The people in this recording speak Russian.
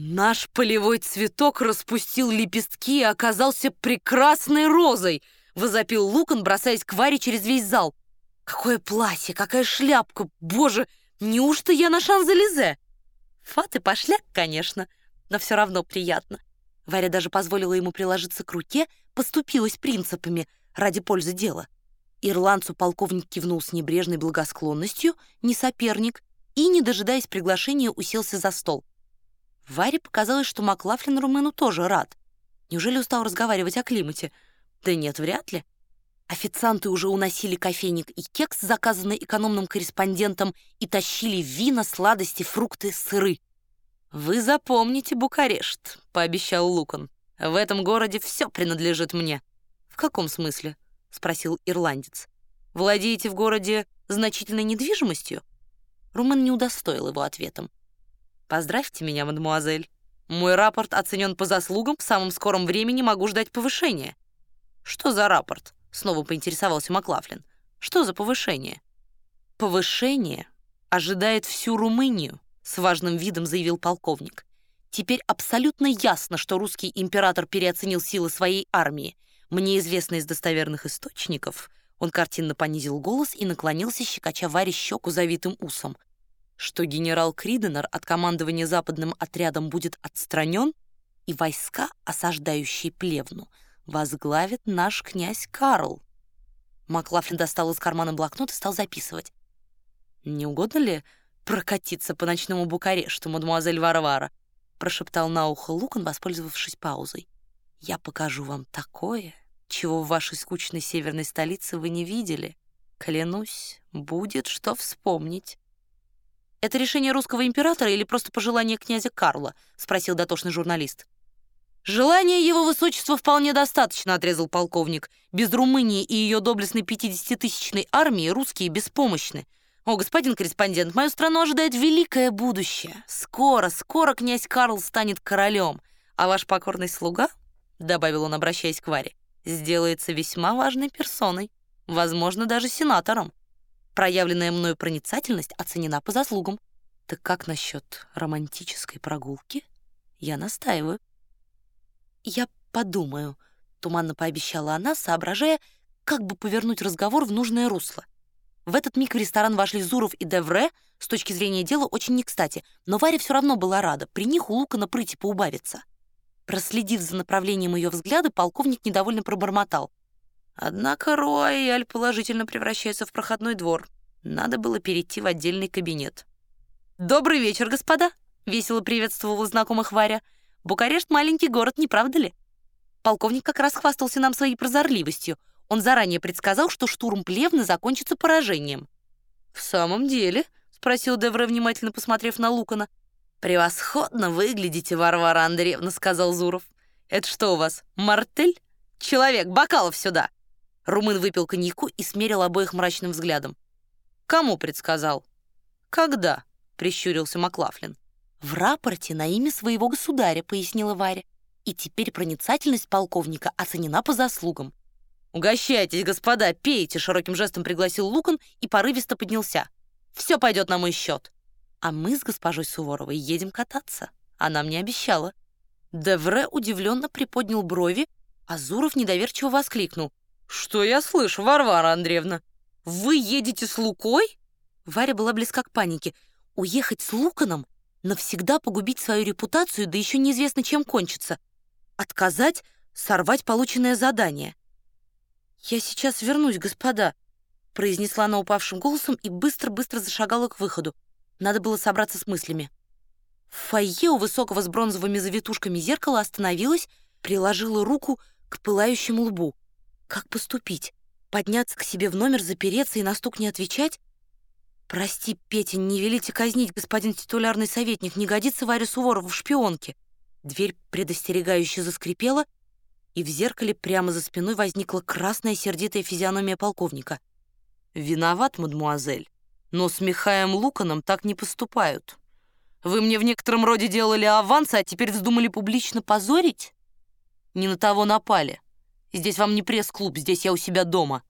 Наш полевой цветок распустил лепестки и оказался прекрасной розой, возопил Лукан, бросаясь к Варе через весь зал. Какое платье, какая шляпка, боже, неужто я на Шанзелизе? Фат и пошляк, конечно, но все равно приятно. Варя даже позволила ему приложиться к руке, поступилась принципами ради пользы дела. Ирландцу полковник кивнул с небрежной благосклонностью, не соперник, и, не дожидаясь приглашения, уселся за стол. Варе показалось, что Маклафлин Румену тоже рад. Неужели устал разговаривать о климате? Да нет, вряд ли. Официанты уже уносили кофейник и кекс, заказанный экономным корреспондентом, и тащили вина, сладости, фрукты, сыры. «Вы запомните Букарешт», — пообещал Лукан. «В этом городе все принадлежит мне». «В каком смысле?» — спросил ирландец. «Владеете в городе значительной недвижимостью?» Румен не удостоил его ответом. «Поздравьте меня, мадемуазель. Мой рапорт оценен по заслугам, в самом скором времени могу ждать повышения». «Что за рапорт?» — снова поинтересовался Маклафлин. «Что за повышение?» «Повышение ожидает всю Румынию», — с важным видом заявил полковник. «Теперь абсолютно ясно, что русский император переоценил силы своей армии. Мне известно из достоверных источников». Он картинно понизил голос и наклонился, щекоча Варе щеку завитым усом что генерал Криденер от командования западным отрядом будет отстранен, и войска, осаждающие Плевну, возглавит наш князь Карл. Маклафлин достал из кармана блокнот и стал записывать. «Не угодно ли прокатиться по ночному Букарешту, мадемуазель Варвара?» прошептал на ухо Лукан, воспользовавшись паузой. «Я покажу вам такое, чего в вашей скучной северной столице вы не видели. Клянусь, будет что вспомнить». «Это решение русского императора или просто пожелание князя Карла?» — спросил дотошный журналист. «Желание его высочества вполне достаточно», — отрезал полковник. «Без Румынии и ее доблестной 50-тысячной армии русские беспомощны. О, господин корреспондент, мою страну ожидает великое будущее. Скоро, скоро князь Карл станет королем, а ваш покорный слуга, — добавил он, обращаясь к Варе, — сделается весьма важной персоной, возможно, даже сенатором. Проявленная мною проницательность оценена по заслугам. Так как насчет романтической прогулки? Я настаиваю. Я подумаю, туманно пообещала она, соображая, как бы повернуть разговор в нужное русло. В этот миг в ресторан вошли Зуров и Девре, с точки зрения дела очень не кстати, но Варя все равно была рада, при них у Лука на прыти поубавится. Проследив за направлением ее взгляда, полковник недовольно пробормотал. Однако Рояль положительно превращается в проходной двор. Надо было перейти в отдельный кабинет. «Добрый вечер, господа!» — весело приветствовала знакомых Варя. «Букарешт — маленький город, не правда ли?» Полковник как раз хвастался нам своей прозорливостью. Он заранее предсказал, что штурм Плевны закончится поражением. «В самом деле?» — спросил Девре, внимательно посмотрев на Лукана. «Превосходно выглядите, Варвара Андреевна», — сказал Зуров. «Это что у вас, мартель? Человек, бокалов сюда!» Румын выпил коньяку и смерил обоих мрачным взглядом. «Кому предсказал?» «Когда?» — прищурился Маклафлин. «В рапорте на имя своего государя», — пояснила Варя. «И теперь проницательность полковника оценена по заслугам». «Угощайтесь, господа, пейте!» — широким жестом пригласил Лукан и порывисто поднялся. «Все пойдет на мой счет». «А мы с госпожой Суворовой едем кататься. Она мне обещала». Девре удивленно приподнял брови, а Зуров недоверчиво воскликнул. «Что я слышу, Варвара Андреевна? Вы едете с Лукой?» Варя была близка к панике. «Уехать с Луканом? Навсегда погубить свою репутацию, да еще неизвестно, чем кончится. Отказать, сорвать полученное задание». «Я сейчас вернусь, господа», — произнесла она упавшим голосом и быстро-быстро зашагала к выходу. Надо было собраться с мыслями. В фойе у высокого с бронзовыми завитушками зеркала остановилась, приложила руку к пылающему лбу. Как поступить? Подняться к себе в номер, запереться и на стук не отвечать? Прости, Петя, не велите казнить, господин титулярный советник, не годится Варя Суворова в шпионке. Дверь предостерегающе заскрипела, и в зеркале прямо за спиной возникла красная сердитая физиономия полковника. «Виноват, мадмуазель, но с Михаем Луканом так не поступают. Вы мне в некотором роде делали аванс, а теперь вздумали публично позорить? Не на того напали». Здесь вам не пресс-клуб, здесь я у себя дома».